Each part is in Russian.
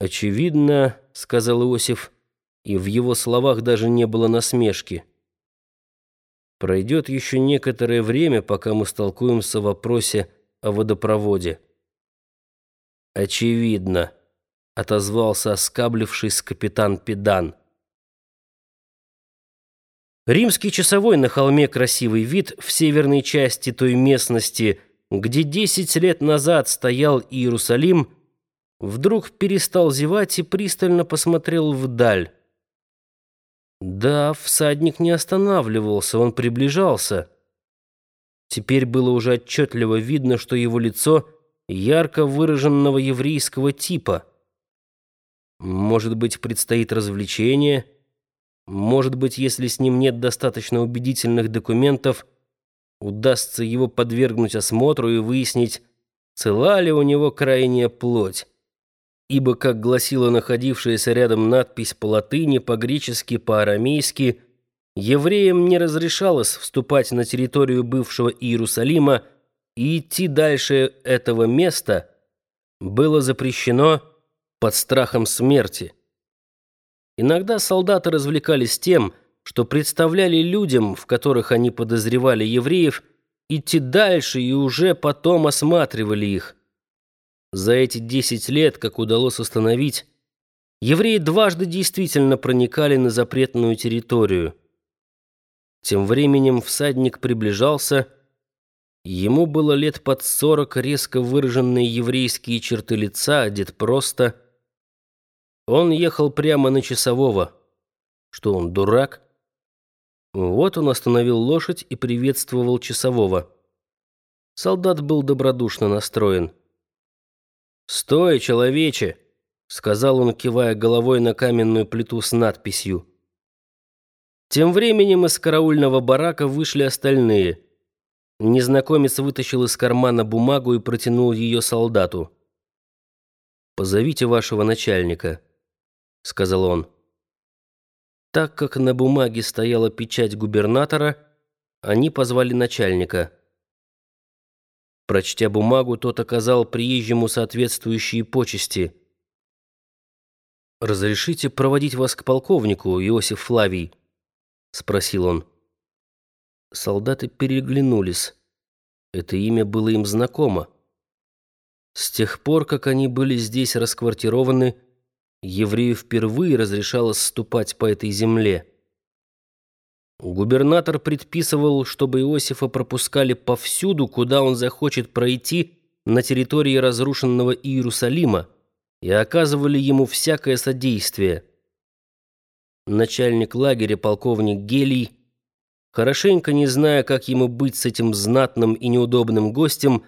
«Очевидно», — сказал Иосиф, и в его словах даже не было насмешки. «Пройдет еще некоторое время, пока мы столкуемся в вопросе о водопроводе». «Очевидно», — отозвался оскаблившись капитан Педан. Римский часовой на холме красивый вид в северной части той местности, где десять лет назад стоял Иерусалим, вдруг перестал зевать и пристально посмотрел вдаль. Да, всадник не останавливался, он приближался. Теперь было уже отчетливо видно, что его лицо ярко выраженного еврейского типа. Может быть, предстоит развлечение — может быть, если с ним нет достаточно убедительных документов, удастся его подвергнуть осмотру и выяснить, цела ли у него крайняя плоть. Ибо, как гласила находившаяся рядом надпись по латыни, по-гречески, по-арамейски, евреям не разрешалось вступать на территорию бывшего Иерусалима и идти дальше этого места было запрещено под страхом смерти. Иногда солдаты развлекались тем, что представляли людям, в которых они подозревали евреев, идти дальше и уже потом осматривали их. За эти десять лет, как удалось установить, евреи дважды действительно проникали на запретную территорию. Тем временем всадник приближался, ему было лет под сорок, резко выраженные еврейские черты лица, одет просто – он ехал прямо на часового. Что он, дурак? Вот он остановил лошадь и приветствовал часового. Солдат был добродушно настроен. «Стой, человече!» — сказал он, кивая головой на каменную плиту с надписью. Тем временем из караульного барака вышли остальные. Незнакомец вытащил из кармана бумагу и протянул ее солдату. «Позовите вашего начальника». — сказал он. Так как на бумаге стояла печать губернатора, они позвали начальника. Прочтя бумагу, тот оказал приезжему соответствующие почести. «Разрешите проводить вас к полковнику, Иосиф Флавий?» — спросил он. Солдаты переглянулись. Это имя было им знакомо. С тех пор, как они были здесь расквартированы, еврею впервые разрешалось ступать по этой земле. Губернатор предписывал, чтобы Иосифа пропускали повсюду, куда он захочет пройти на территории разрушенного Иерусалима, и оказывали ему всякое содействие. Начальник лагеря, полковник Гелий, хорошенько не зная, как ему быть с этим знатным и неудобным гостем,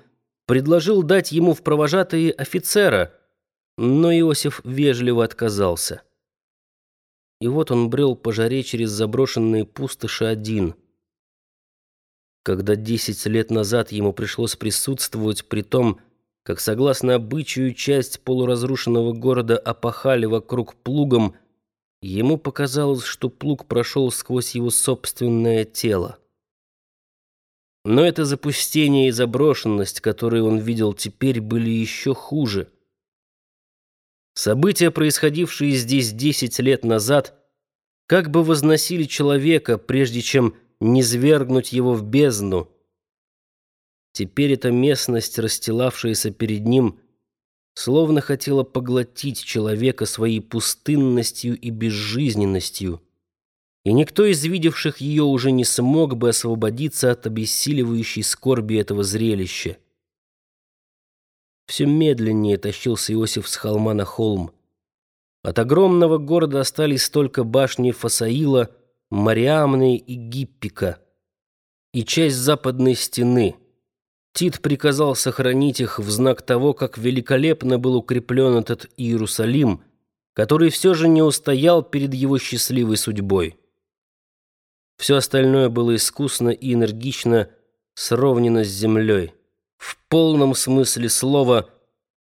предложил дать ему в провожатые офицера – но Иосиф вежливо отказался. И вот он брел по жаре через заброшенные пустоши один. Когда десять лет назад ему пришлось присутствовать при том, как, согласно обычаю, часть полуразрушенного города опахали вокруг плугом, ему показалось, что плуг прошел сквозь его собственное тело. Но это запустение и заброшенность, которые он видел теперь, были еще хуже — События, происходившие здесь десять лет назад, как бы возносили человека, прежде чем низвергнуть его в бездну. Теперь эта местность, расстилавшаяся перед ним, словно хотела поглотить человека своей пустынностью и безжизненностью, и никто из видевших ее уже не смог бы освободиться от обессиливающей скорби этого зрелища. Все медленнее тащился Иосиф с холма на холм. От огромного города остались только башни Фасаила, Мариамны и Гиппика и часть западной стены. Тит приказал сохранить их в знак того, как великолепно был укреплен этот Иерусалим, который все же не устоял перед его счастливой судьбой. Все остальное было искусно и энергично сровнено с землей. Полном смысле слова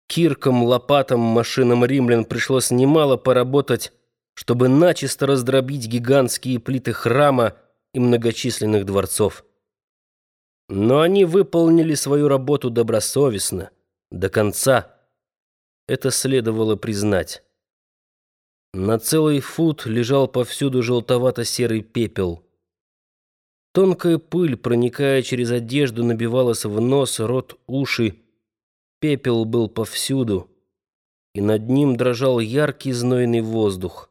киркам, лопатам, машинам римлян пришлось немало поработать, чтобы начисто раздробить гигантские плиты храма и многочисленных дворцов. Но они выполнили свою работу добросовестно, до конца. Это следовало признать. На целый фут лежал повсюду желтовато-серый пепел. Тонкая пыль, проникая через одежду, набивалась в нос, рот, уши. Пепел был повсюду, и над ним дрожал яркий знойный воздух.